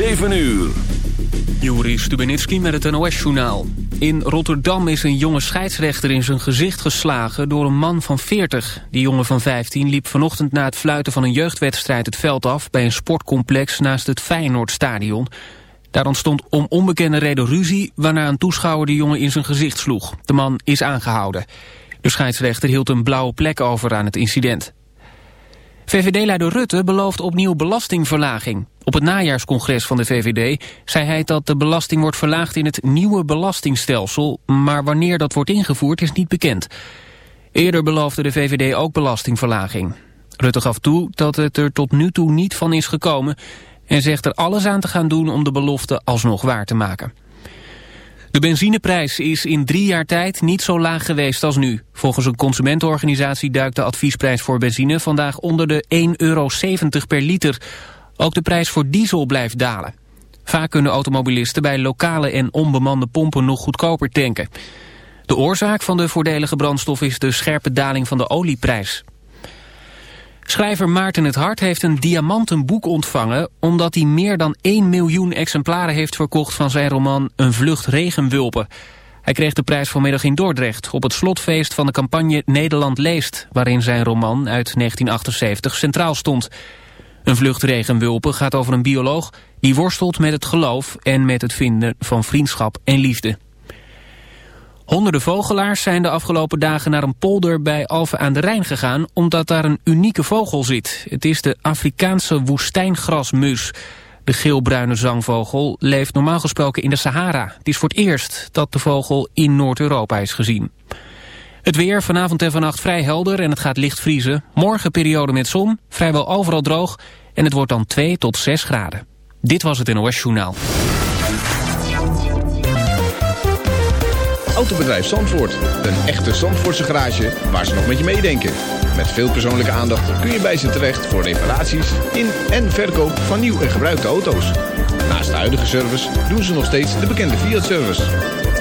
7 uur. Juri Stubenitski met het NOS-journaal. In Rotterdam is een jonge scheidsrechter in zijn gezicht geslagen door een man van 40. Die jongen van 15 liep vanochtend na het fluiten van een jeugdwedstrijd het veld af... bij een sportcomplex naast het Feyenoordstadion. Daar ontstond om onbekende reden ruzie... waarna een toeschouwer de jongen in zijn gezicht sloeg. De man is aangehouden. De scheidsrechter hield een blauwe plek over aan het incident. VVD-leider Rutte belooft opnieuw belastingverlaging. Op het najaarscongres van de VVD zei hij dat de belasting wordt verlaagd in het nieuwe belastingstelsel, maar wanneer dat wordt ingevoerd is niet bekend. Eerder beloofde de VVD ook belastingverlaging. Rutte gaf toe dat het er tot nu toe niet van is gekomen en zegt er alles aan te gaan doen om de belofte alsnog waar te maken. De benzineprijs is in drie jaar tijd niet zo laag geweest als nu. Volgens een consumentenorganisatie duikt de adviesprijs voor benzine vandaag onder de 1,70 euro per liter. Ook de prijs voor diesel blijft dalen. Vaak kunnen automobilisten bij lokale en onbemande pompen nog goedkoper tanken. De oorzaak van de voordelige brandstof is de scherpe daling van de olieprijs. Schrijver Maarten het Hart heeft een diamanten boek ontvangen... omdat hij meer dan 1 miljoen exemplaren heeft verkocht van zijn roman Een Vlucht Regenwulpen. Hij kreeg de prijs vanmiddag in Dordrecht... op het slotfeest van de campagne Nederland leest... waarin zijn roman uit 1978 centraal stond. Een Vlucht Regenwulpen gaat over een bioloog... die worstelt met het geloof en met het vinden van vriendschap en liefde. Honderden vogelaars zijn de afgelopen dagen naar een polder bij Alphen aan de Rijn gegaan... omdat daar een unieke vogel zit. Het is de Afrikaanse woestijngrasmus. De geelbruine zangvogel leeft normaal gesproken in de Sahara. Het is voor het eerst dat de vogel in Noord-Europa is gezien. Het weer vanavond en vannacht vrij helder en het gaat licht vriezen. Morgen periode met zon, vrijwel overal droog... en het wordt dan 2 tot 6 graden. Dit was het NOS Journaal. Autobedrijf Zandvoort. Een echte Zandvoortse garage waar ze nog met je meedenken. Met veel persoonlijke aandacht kun je bij ze terecht voor reparaties in en verkoop van nieuw en gebruikte auto's. Naast de huidige service doen ze nog steeds de bekende Fiat-service.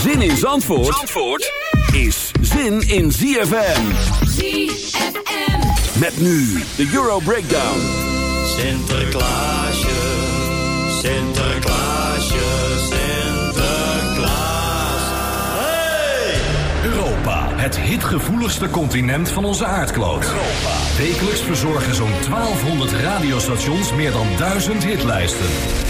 Zin in Zandvoort, Zandvoort is zin in ZFM. ZFM. Met nu de Euro Breakdown. Sinterklaasje, Sinterklaasje, Sinterklaas. Hey! Europa, het hitgevoeligste continent van onze aardkloot. Wekelijks verzorgen zo'n 1200 radiostations meer dan 1000 hitlijsten.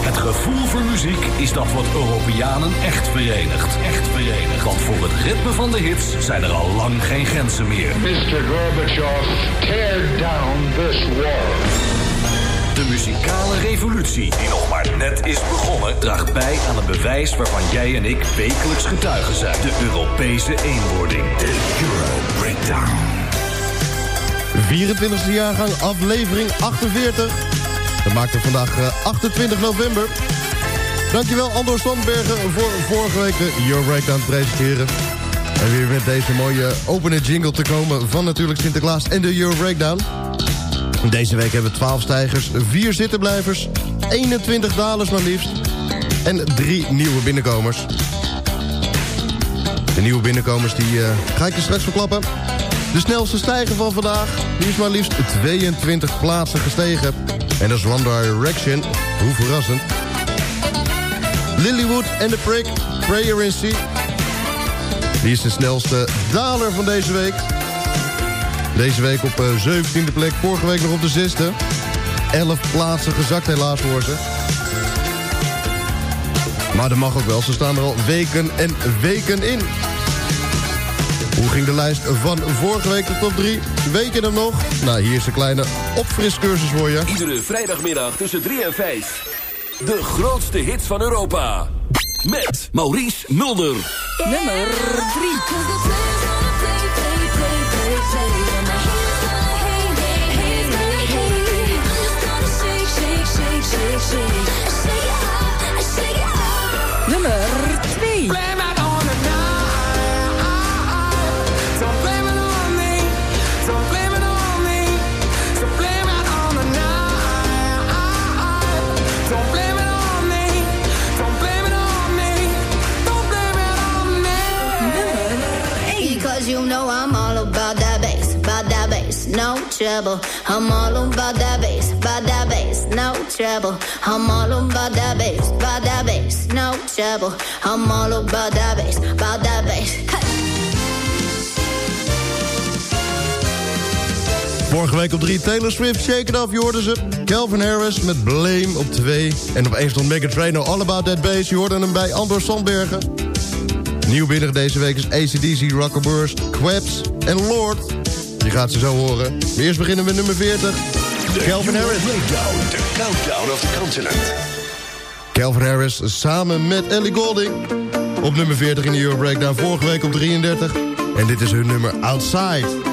Het gevoel voor muziek is dat wat Europeanen echt verenigt. Echt verenigt. Want voor het ritme van de hits zijn er al lang geen grenzen meer. Mr. Gorbachev, tear down this wall. De muzikale revolutie, die nog maar net is begonnen, draagt bij aan een bewijs waarvan jij en ik wekelijks getuigen zijn. De Europese eenwording. De Euro Breakdown. 24e jaargang, aflevering 48. Dat maakt het vandaag eh, 28 november. Dankjewel Andor Sandbergen voor vorige week Euro Breakdown te presenteren. En weer met deze mooie opene jingle te komen van natuurlijk Sinterklaas en de Euro Breakdown. Deze week hebben we 12 stijgers, 4 zittenblijvers, 21 dalers maar liefst... en 3 nieuwe binnenkomers. De nieuwe binnenkomers die uh, ga ik je straks verklappen. De snelste stijger van vandaag, is maar liefst 22 plaatsen gestegen. En dat is One Direction, hoe verrassend. Lilywood en The Prick, Prayer in Sea. Die is de snelste daler van deze week. Deze week op uh, 17e plek, vorige week nog op de 6e. 11 plaatsen gezakt helaas voor ze. Maar dat mag ook wel, ze staan er al weken en weken in. Hoe ging de lijst van vorige week de top 3? Weet je hem nog? Nou, hier is een kleine opfriscursus voor je. Iedere vrijdagmiddag tussen 3 en 5. De grootste hits van Europa. Met Maurice Mulder. Nummer 3. Nummer trouble. I'm all about that bass, about that bass, no trouble. I'm all about that bass, about that bass, no trouble. I'm all about that bass, about that bass. Vorige week op 3 Taylor Swift, Shake It Off, je hoorde ze. Calvin Harris met Blame op 2. En op 1 stond Megan Trainor, All About That Bass. Je hoorde hem bij Andor Sandbergen. Nieuw binnen deze week is ACDC, Rockaburst, Quabs en Lord. Je gaat ze zo horen. Maar eerst beginnen we met nummer 40. Calvin Harris. Breakdown, de countdown of the continent. Calvin Harris samen met Ellie Golding. Op nummer 40 in de Euro Breakdown. Vorige week op 33. En dit is hun nummer Outside.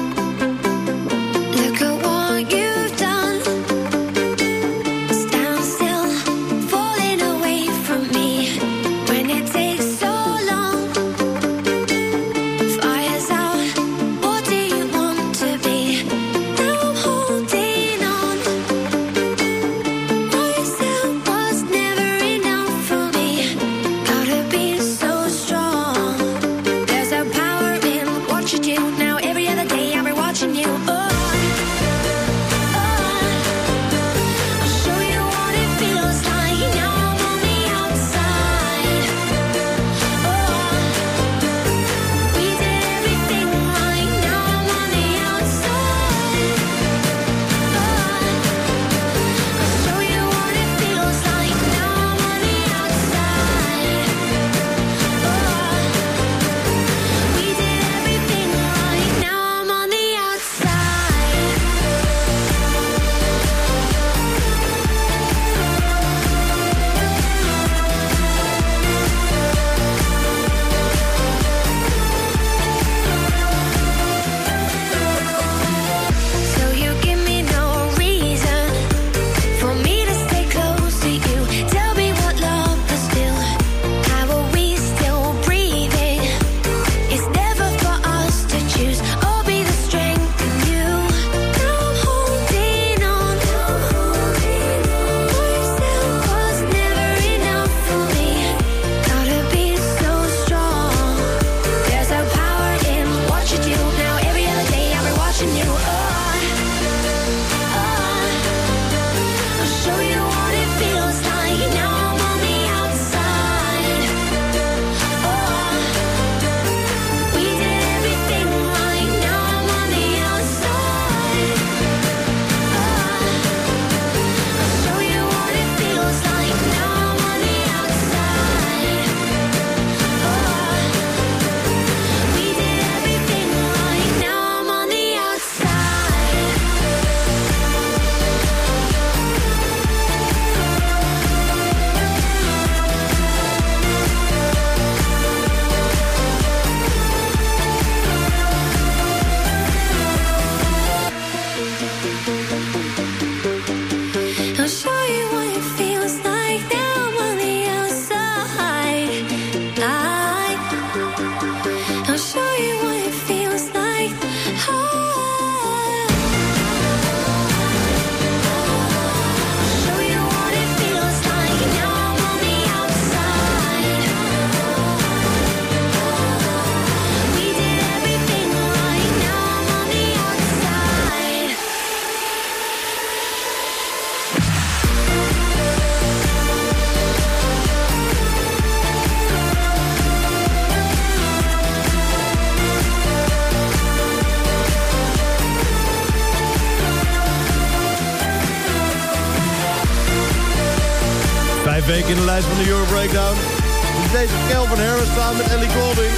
Ellie Goulding.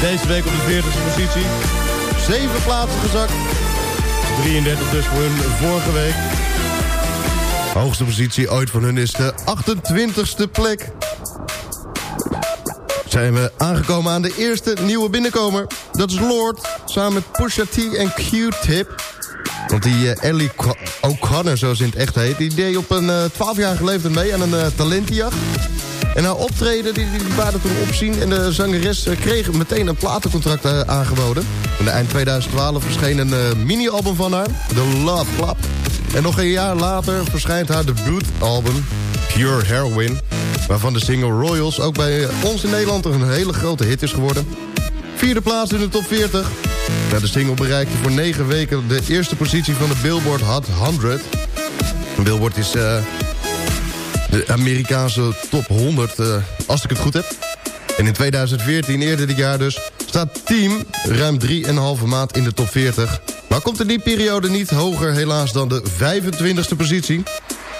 Deze week op de 40e positie. Zeven plaatsen gezakt. 33 dus voor hun vorige week. Hoogste positie ooit van hun is de 28e plek. Zijn we aangekomen aan de eerste nieuwe binnenkomer. Dat is Lord, samen met Pusha T en Q-Tip. Want die eh, Ellie O'Connor, zoals in het echt heet... die deed op een eh 12-jarige leeftijd mee aan een eh, talentenjacht. En haar optreden, die, die waren toen opzien... en de zangeres eh, kreeg meteen een platencontract eh, aangeboden. En eind 2012 verscheen een eh, mini-album van haar, The Love Club. En nog een jaar later verschijnt haar debuutalbum, Pure Heroin... waarvan de single Royals ook bij ons in Nederland een hele grote hit is geworden. Vierde plaats in de top 40. Nou, de single bereikte voor negen weken de eerste positie van de Billboard Hot 100. Billboard is de Amerikaanse top 100, eh, als ik het goed heb. En in 2014, eerder dit jaar dus, staat Team ruim 3,5 maand in de top 40. Maar komt in die periode niet hoger helaas dan de 25e positie.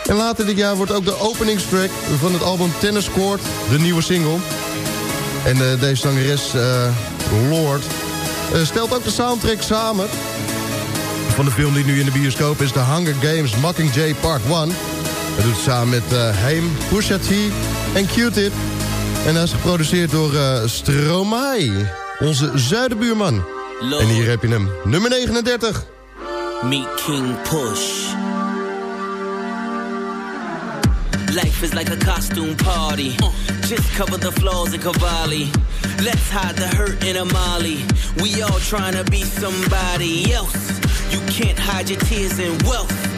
En later dit jaar wordt ook de openingstrack van het album Tennis Court de nieuwe single. En eh, deze zangeres, eh, Lord, stelt ook de soundtrack samen... van de film die nu in de bioscoop is... The Hunger Games Mockingjay Part 1. Dat doet ze samen met eh Haim, Pusha T en Q-Tip. En dat is geproduceerd door eh Stromae, onze zuidenbuurman. En hier heb je hem, nummer 39. Meet King Push. Life is like a costume party. Uh, just cover the flaws in Cavalli. Let's hide the hurt in Amali. We all trying to be somebody else. You can't hide your tears in wealth.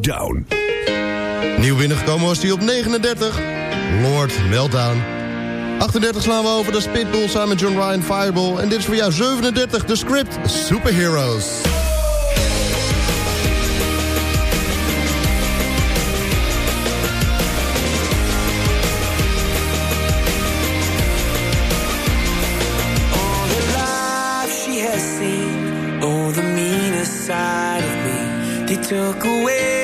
Breakdown. Nieuw binnengekomen was hij op 39. Lord Meltdown. 38 slaan we over, de Spitbull samen met John Ryan Fireball. En dit is voor jou 37, de script Superheroes. took away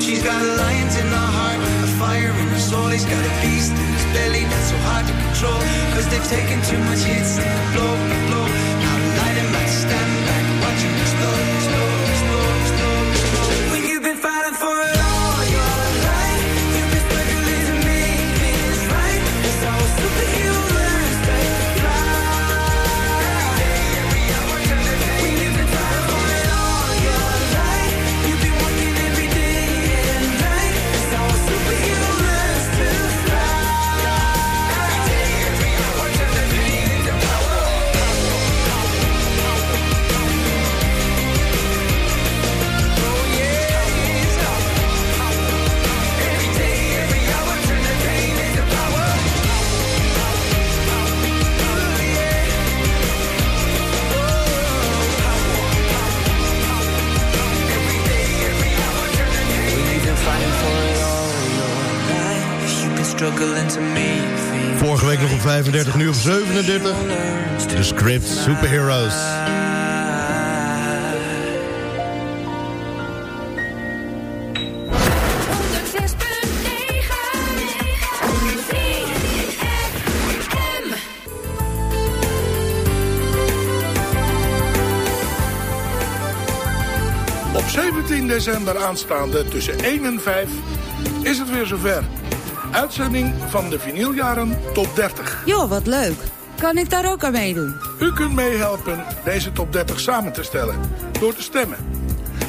She's got a lions in her heart, a fire in her soul. He's got a beast in his belly that's so hard to control. Cause they've taken too much hits and blow. Superheroes. Op 17 december aanstaande tussen 1 en 5 is het weer zover. Uitzending van de vinyljaren top 30. Jo, wat leuk. Kan ik daar ook aan meedoen? U kunt meehelpen deze top 30 samen te stellen door te stemmen.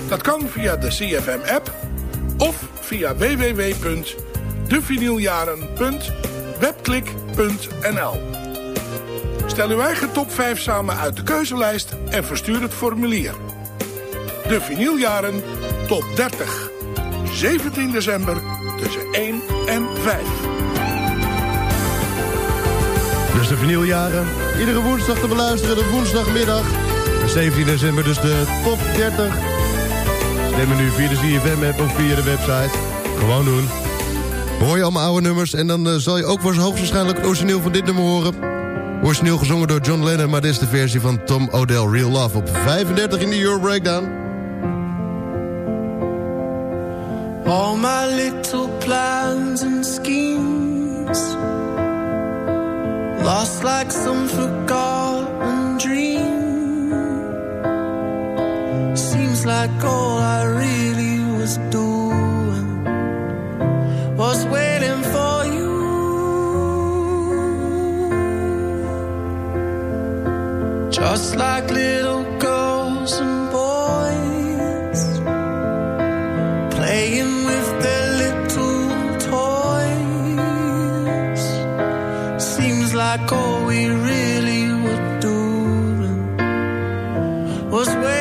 Dat kan via de CFM-app of via www.devinyljaren.webklik.nl Stel uw eigen top 5 samen uit de keuzelijst en verstuur het formulier. De Vinieljaren Top 30. 17 december tussen 1 en 5 zijn jaren. Iedere woensdag te beluisteren, op woensdagmiddag. 17 december dus de top 30. Stemmen nu via de ZFM-app of via de website. Gewoon doen. Hoor je allemaal oude nummers en dan eh, zal je ook hoogstwaarschijnlijk het origineel van dit nummer horen. Origineel gezongen door John Lennon, maar dit is de versie van Tom O'Dell Real Love op 35 in de Euro Breakdown. All my little plans and schemes Lost like some forgotten dream. Seems like all I really was doing Was waiting for you. Just like little like all we really were doing Was waiting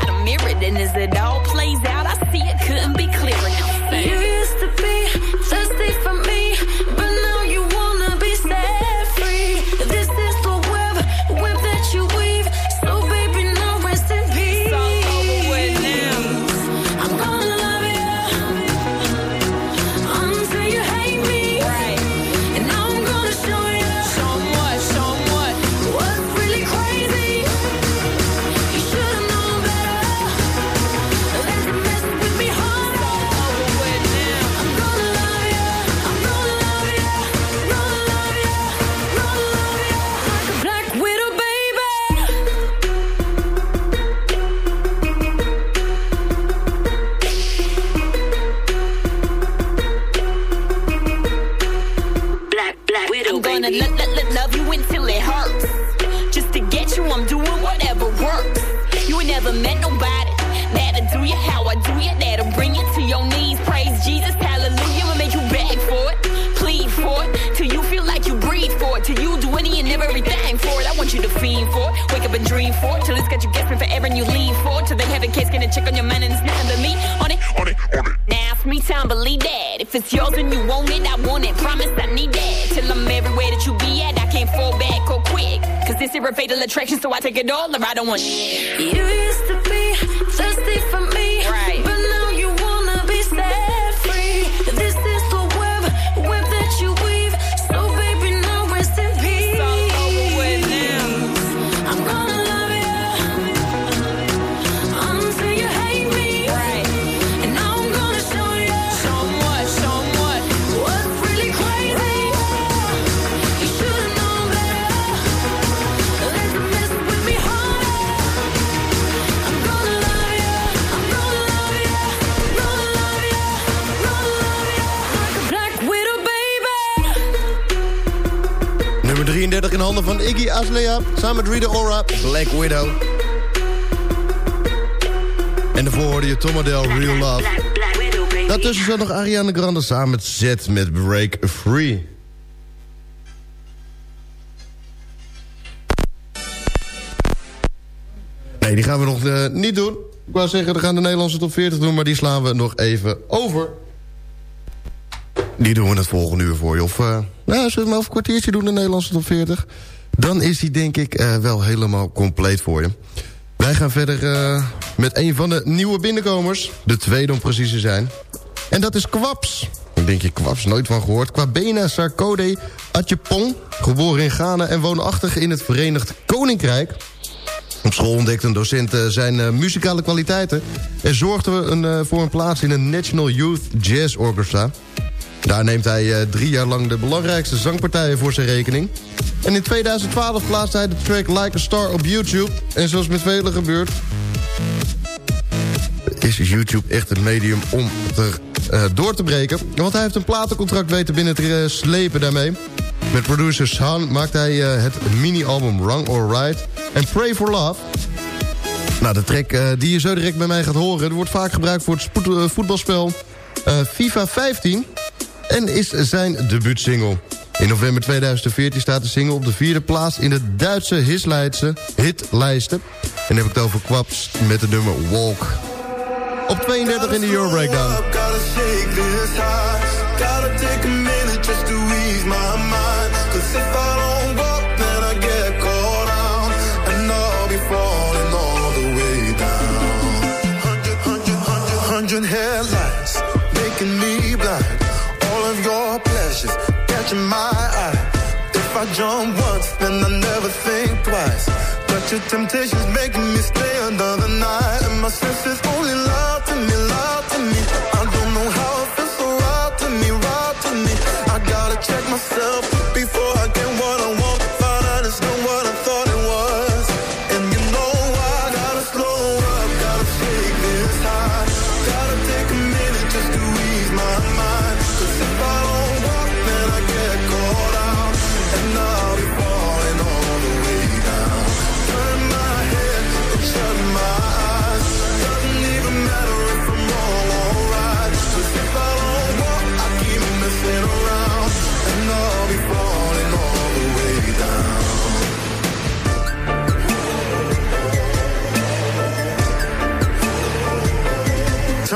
And as it all plays out, I see it couldn't be clearer now. Breathe for it, till you do any and everything for it. I want you to fiend for it, wake up and dream for it, till it's got you guessing forever and you lean for it, till they have a case, get a check on your mind and it's nothing but me on it. On it, on it. Now it's me time, believe that. If it's yours and you want it, I want it. Promise I need that. Till I'm everywhere that you be at, I can't fall back or quick. Cause this is a fatal attraction, so I take it all or I don't want shit. You used to be handen van Iggy Azalea. Samen met Rita Ora, Black Widow. En daarvoor hoorde je Tom Adele, Real Love. Daartussen zat nog Ariana Grande samen met Z met Break Free. Nee, die gaan we nog eh, niet doen. Ik wou zeggen, we gaan de Nederlandse top 40 doen... maar die slaan we nog even over. Die doen we het volgende uur voor je. Of, eh nou, zullen we over een kwartiertje doen, de Nederlandse top 40? Dan is die denk ik eh, wel helemaal compleet voor je. Wij gaan verder eh, met een van de nieuwe binnenkomers. De tweede om precies te zijn. En dat is Kwaps. Ik denk je Kwaps nooit van gehoord. Kwabena Sarkodie Atjepong. Geboren in Ghana en woonachtig in het Verenigd Koninkrijk. Op school ontdekte een docent zijn muzikale kwaliteiten... en zorgde een, voor een plaats in een National Youth Jazz Orchestra. Daar neemt hij eh, drie jaar lang de belangrijkste zangpartijen voor zijn rekening. En in 2012 plaatste hij de track Like a Star op YouTube. En zoals met velen gebeurt... is YouTube echt het medium om er eh, door te breken. Want hij heeft een platencontract weten binnen te eh, slepen daarmee. Met producer San maakt hij het mini-album Wrong or Right en Pray for Love. Nou, de track die je zo direct bij mij gaat horen... wordt vaak gebruikt voor het voetbalspel FIFA 15... en is zijn debuutsingle. In november 2014 staat de single op de vierde plaats... in de Duitse hitlijsten. hitlijsten. En heb ik het over Kwaps met het nummer Walk. Op 32 in de Euro Breakdown. Never think twice. But your temptation's making me stay another night. And my senses only lie to me, lie to me. I don't know how it feels so right to me, right to me. I gotta check myself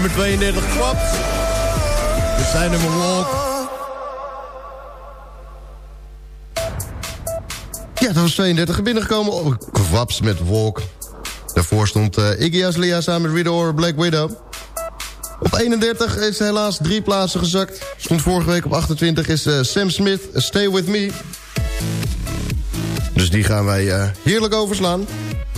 Nummer 32, Kwaps. Dit zijn nummer Walk. Ja, dat was 32 binnengekomen. Oh, Kwaps met Walk. Daarvoor stond uh, Iggy Azalea samen met Ora Black Widow. Op 31 is helaas drie plaatsen gezakt. Stond vorige week op 28 is uh, Sam Smith, Stay With Me. Dus die gaan wij uh, heerlijk overslaan.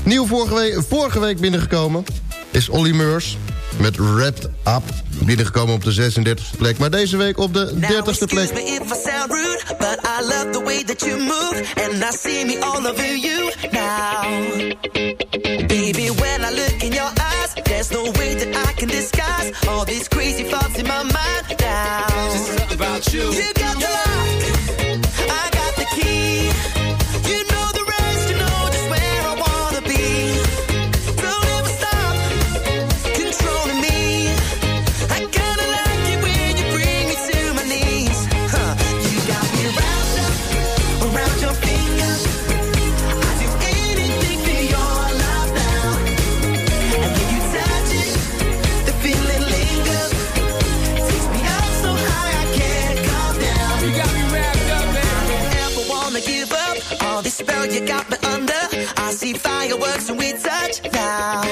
Nieuw vorige week, vorige week binnengekomen is Olly Meurs met Wrapped Up. Binnengekomen op de 36e plek, maar deze week op de 30e plek. Now, me if I sound rude, but I love the way that you move, and I see me all over you now. Baby, when I look in your eyes, there's no way that I can disguise all these crazy thoughts in my mind now. Just something about you. You got the now.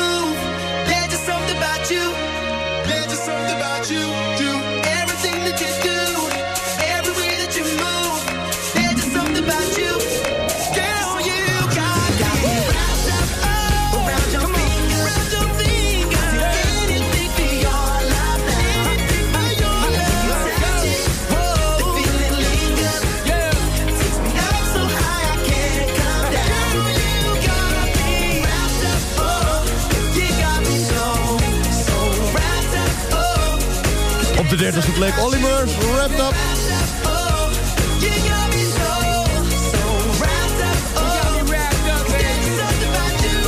30e plek Murs, Wrapped Up. you got me so, so wrapped up, there's something about you.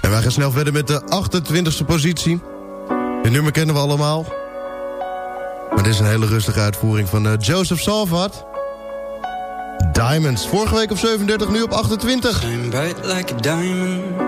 En wij gaan snel verder met de 28e positie. Dit nummer kennen we allemaal. Maar dit is een hele rustige uitvoering van eh, Joseph Salvat. Diamonds. Vorige week op 37, nu op 28. Shine bright like a diamond.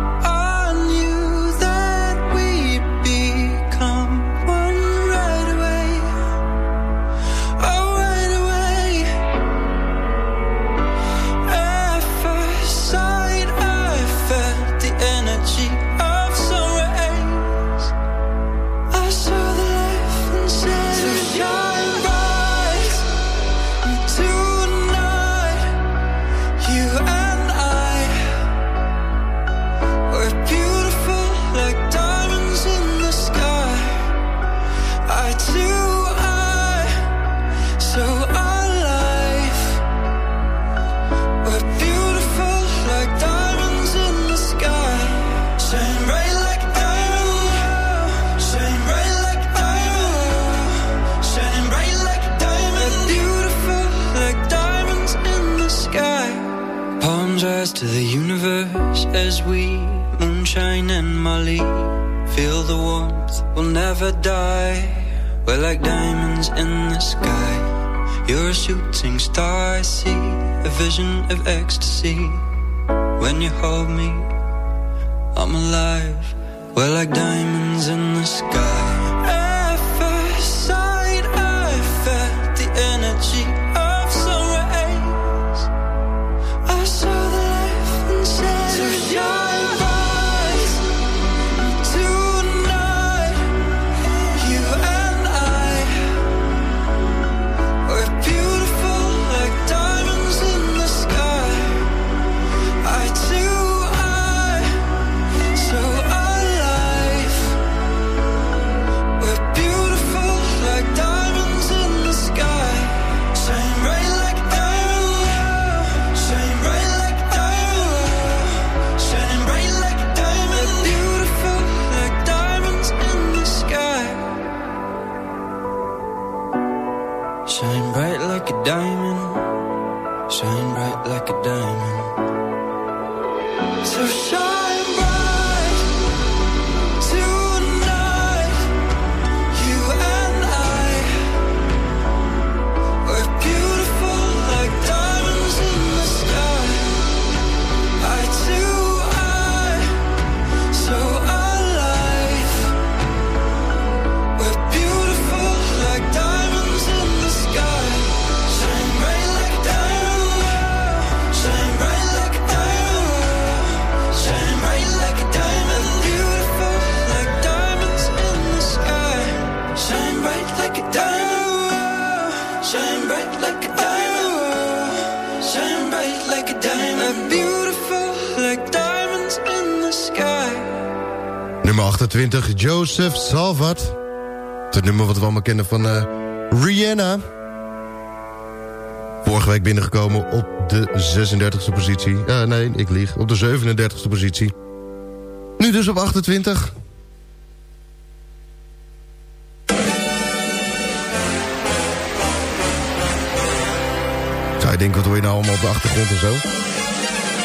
To the universe as we moonshine and Molly feel the warmth. We'll never die. We're like diamonds in the sky. You're a shooting star. I see a vision of ecstasy. When you hold me, I'm alive. We're like diamonds in the sky. 28, Joseph Salvat. Het nummer wat we allemaal kennen van eh, Rihanna. Vorige week binnengekomen op de 36e positie. Eh, nee, ik lieg. Op de 37e positie. Nu dus op 28. Zou je denken, wat hoor je nou allemaal op de achtergrond en zo?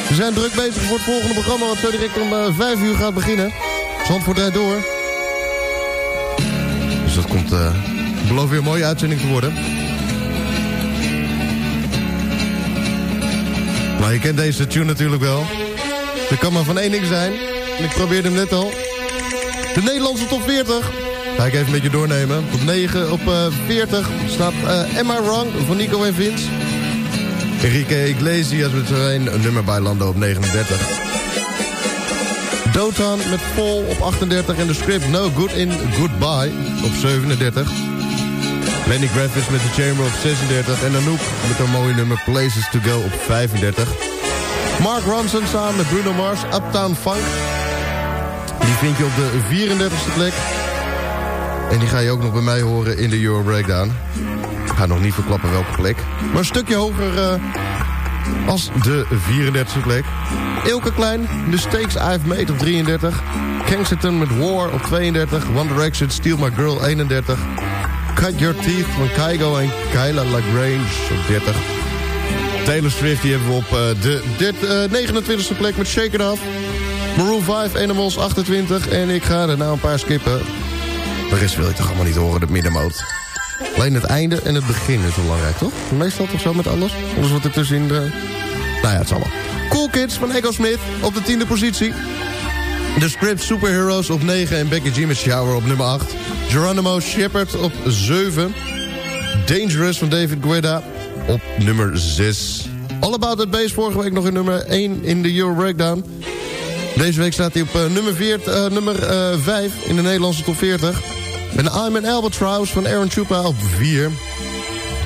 We zijn druk bezig voor het volgende programma... wat zo direct om eh, 5 uur gaat beginnen. Zandvoort door. Dus dat komt... eh belooft weer een mooie uitzending te worden. Maar je kent deze tune natuurlijk wel. Er kan maar van één ding zijn. Ik probeerde hem net al. De Nederlandse top 40. Ga ik even met je doornemen. Op 9, op eh 40 staat eh I Wrong van Nico en Vince. Enrique Iglesias met zijn een nummer bij Lando op 39. Dotan met Paul op 38 en de script No Good in Goodbye op 37. Lenny Gravis met The Chamber op 36 en Anouk met een mooie nummer Places to Go op 35. Mark Ronson samen met Bruno Mars, Uptown Funk. Die vind je op de 34e plek. En die ga je ook nog bij mij horen in de Euro Breakdown. Ik ga nog niet verklappen welke plek. Maar een stukje hoger eh, als de 34e plek. Ilke Klein, The Stakes I've Made op 33. Kensington met War op 32. One Direction, Steal My Girl 31. Cut Your Teeth van Kygo en Kyla LaGrange op 30. Taylor Swift die hebben we op eh, de dit, eh, 29e plek met Shake It Off. Maroon 5, Animals 28. En ik ga er nou een paar skippen. De rest wil je toch allemaal niet horen, de middenmoot. Alleen het einde en het begin is belangrijk, toch? Meestal toch zo met alles? Alles wat er tussenin... De... Nou ja, het zal wel. Cool Kids van Echo Smith op de tiende positie. The Script Superheroes op 9 en Becky G met Shower op nummer 8. Geronimo Shepard op 7. Dangerous van David Guetta op nummer 6. All About That Bass vorige week nog in nummer 1 in de Euro Breakdown. Deze week staat hij op uh, nummer, 4, uh, nummer uh, 5 in de Nederlandse top 40. En I'm an Albatross van Aaron Chupa op 4.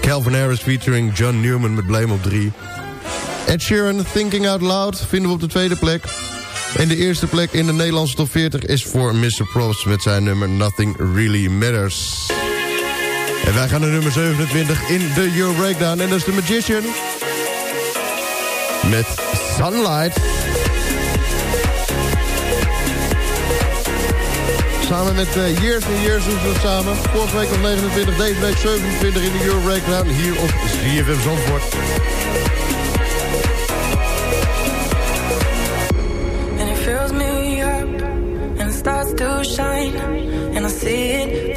Calvin Harris featuring John Newman met Blame op 3. Ed Sheeran, Thinking Out Loud, vinden we op de tweede plek. En de eerste plek in de Nederlandse top 40 is voor Mr. Probst met zijn nummer Nothing Really Matters. En wij gaan naar nummer 27 in de Euro Breakdown. En dat is The Magician. Met Sunlight. Samen met uh, Years and Years doen ze samen. Vorige week op 29, deze week 27 in de Euro Breakdown. Hier op CFM Zandvoort. And it fills me up and starts to shine. And I see it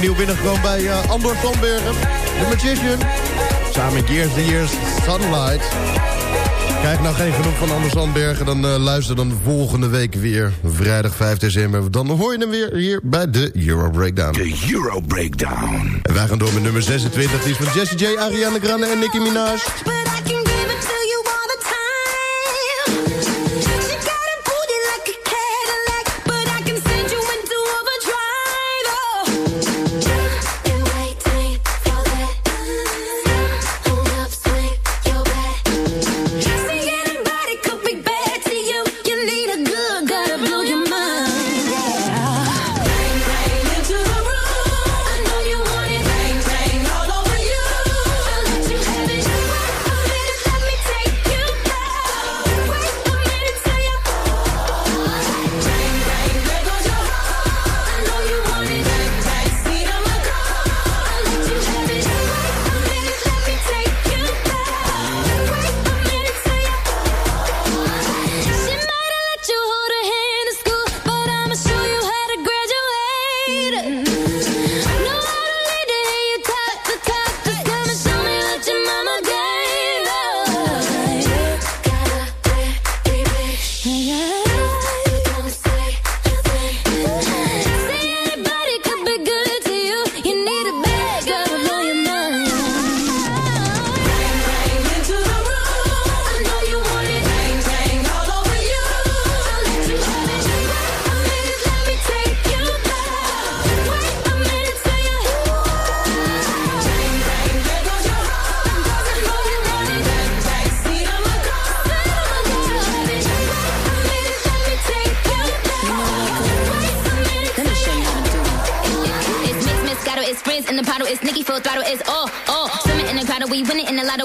Week nieuw binnengekomen bij eh, Andor Sandbergen. The Magician. Samen met Years the Years Sunlight. Krijg nou geen genoeg van Anders Sandbergen, dan eh, luister dan volgende week weer. Vrijdag 5 december. Dan hoor je hem weer hier bij de Euro Breakdown. De Euro Breakdown. En wij gaan door met nummer 26. Die is van Jessie J, Ariana Grande en Nicki Minaj.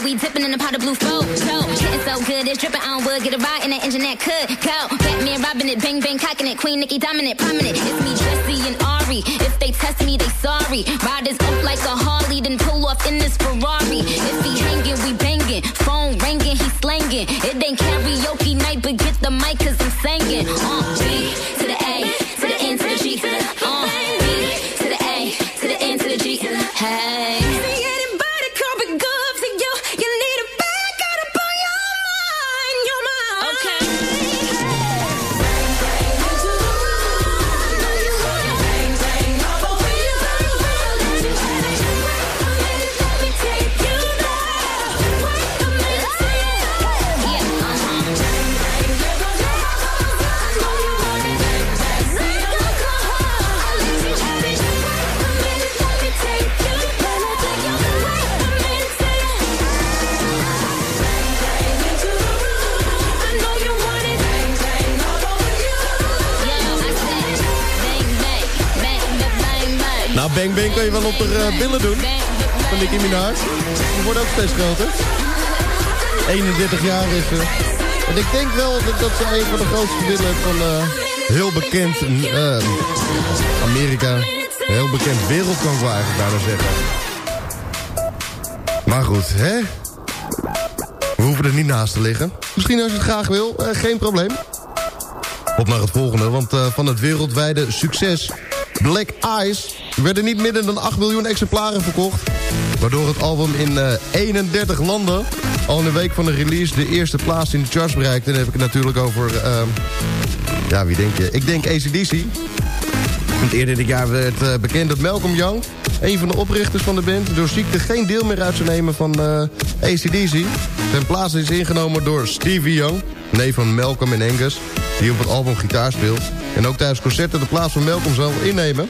We dipping in the pot of blue flow. So, so good, it's dripping on wood, get a ride in the engine that could go. Batman robbing it, bang bang cocking it, Queen Nicki dominant, prominent. It's me, Jesse and Ari. If they test me, they sorry. Riders up like a Harley, then pull off in this Ferrari. If he hanging, we banging. Phone ringing, he slanging. It ain't karaoke night, but get the mic, cause I'm singing. Uh, Kan je wel op de eh, billen doen. Van Nicki Minaj. Die wordt ook steeds groter. 31 jaar is ze. En ik denk wel dat, dat ze een van de grootste billen van eh, heel bekend eh, Amerika. Heel bekend wereldkank wel eigenlijk bijna zeggen. Maar goed, hè? We hoeven er niet naast te liggen. Misschien als je het graag wil, geen probleem. Op naar het volgende, want van het wereldwijde succes Black Eyes... werden niet minder dan 8 miljoen exemplaren verkocht. Waardoor het album in eh, 31 landen al in een week van de release... de eerste plaats in de charts bereikte. En dan heb ik het natuurlijk over... ehm, ja, wie denk je? Ik denk ACDC. Want eerder dit jaar werd eh, bekend dat Malcolm Young... een van de oprichters van de band... door ziekte geen deel meer uit zou nemen van eh ACDC. Zijn plaats is ingenomen door Stevie Young... neef van Malcolm en Angus... die op het album gitaar speelt. En ook tijdens concerten de plaats van Malcolm zal innemen.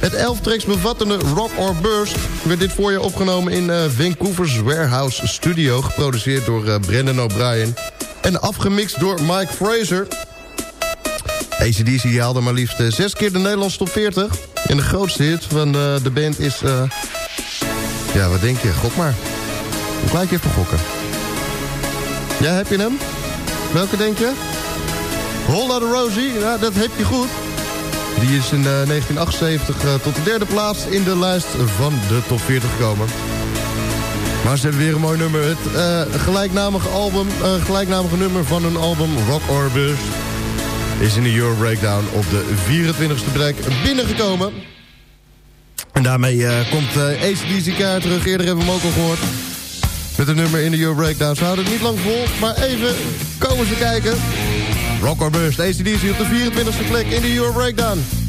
Het 11 tracks bevattende Rock or Burst... werd dit voorjaar opgenomen in eh, Vancouver's Warehouse Studio... geproduceerd door eh, Brendan O'Brien... en afgemixt door Mike Fraser... ACDC haalde maar liefst eh, zes keer de Nederlandse top 40. En de grootste hit van de band is... ja, wat denk je? Gok maar. Een klein keer even gokken. Ja, heb je hem? Welke denk je? Whole Lotta Rosie, ja, dat heb je goed. Die is in eh, 1978 eh, tot de derde plaats in de lijst van de top 40 gekomen. Maar ze hebben weer een mooi nummer. Het eh, gelijknamige album, eh, gelijknamige nummer van hun album Rock or Bust is in de Euro Breakdown op de 24e plek binnengekomen. En daarmee eh, komt uh, ACDC kaart terug. Eerder hebben we hem ook al gehoord. Met een nummer in de Euro Breakdown. Ze houden het niet lang vol, maar even komen ze kijken. Rock or Burst, ACDC op de 24e plek in de Euro Breakdown.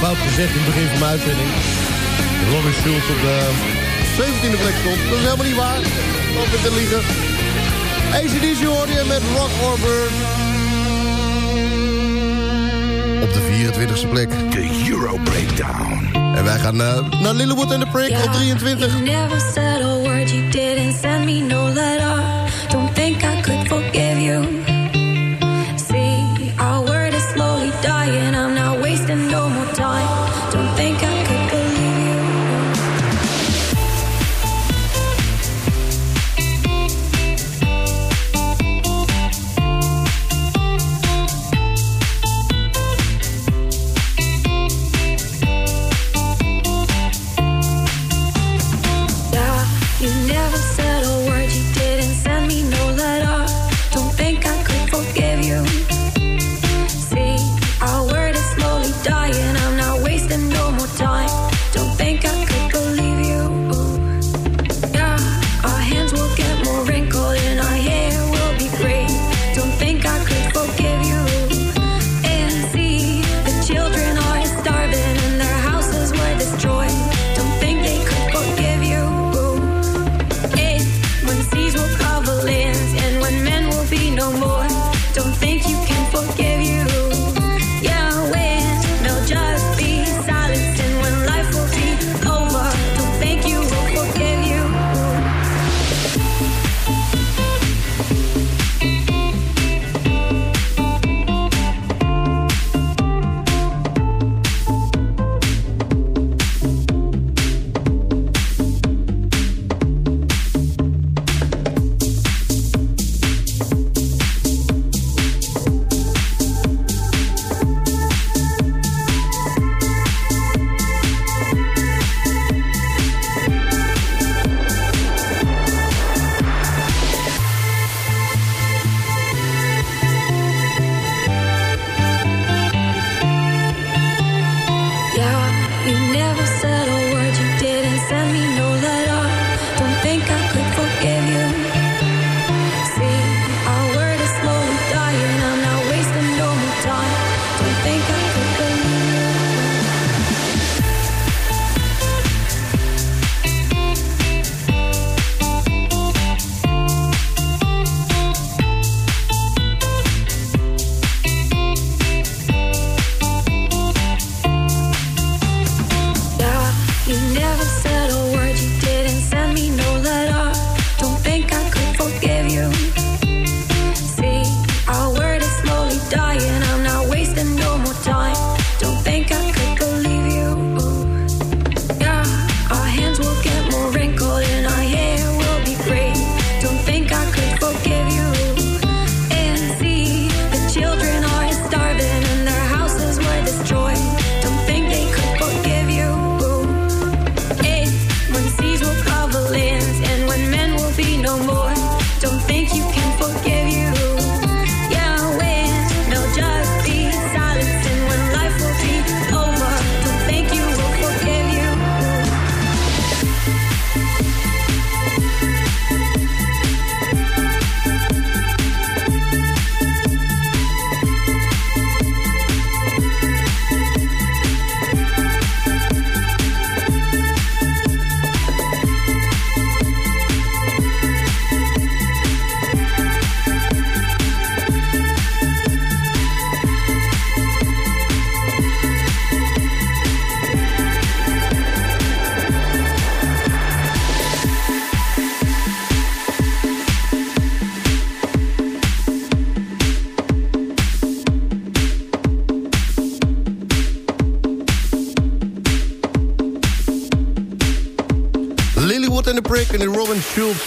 Fout gezegd in het begin van mijn uitzending. Robin Schulz op de 17e plek stond. Dat is helemaal niet waar. Op met te liegen. ACDC hoorde je met Rock or Burn. Op de 24e plek. De Euro Breakdown. En wij gaan eh, naar Lillewood en de Prick op 23. You never said a word, you didn't send me no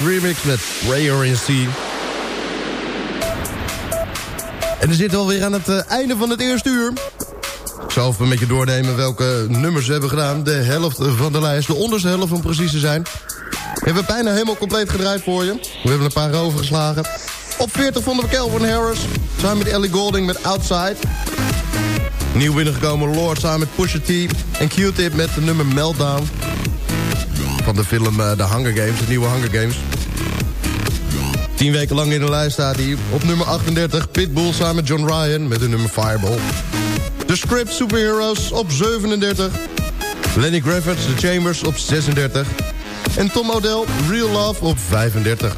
remix met Prayer in. En we zitten alweer aan het eh, einde van het eerste uur. Ik zal even met je doornemen welke nummers we hebben gedaan. De helft van de lijst, de onderste helft om precies te zijn. We hebben bijna helemaal compleet gedraaid voor je. We hebben een paar overgeslagen. Op 40 vonden we Calvin Harris. Samen met Ellie Golding met Outside. Nieuw binnengekomen Lord samen met Pusha T. En Q-Tip met de nummer Meltdown. Van de film eh, The Hunger Games, de nieuwe Hunger Games. Tien weken lang in de lijst staat hij. Op nummer 38 Pitbull samen met John Ryan met de nummer Fireball. The Script Superheroes op 37. Lenny Kravitz, The Chambers op 36. En Tom Odell, Real Love op 35.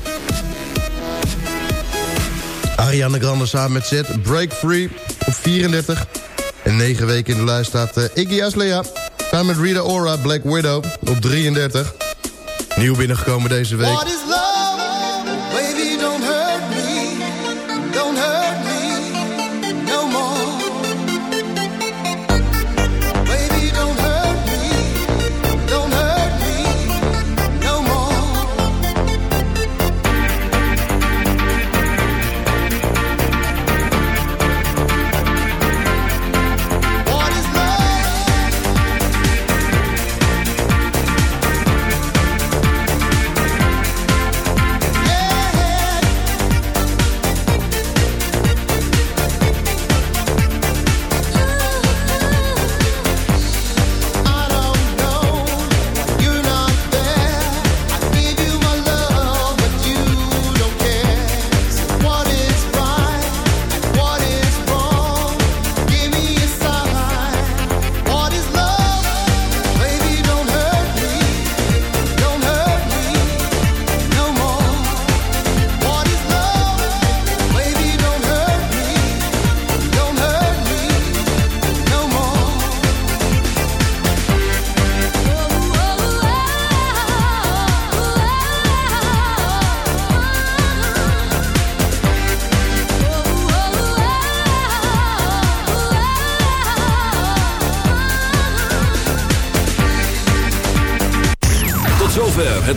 Ariana Grande samen met Zed, Break Free op 34. En 9 weken in de lijst staat eh, Iggy Azalea. Samen met Rita Ora, Black Widow op 33. Nieuw binnengekomen deze week.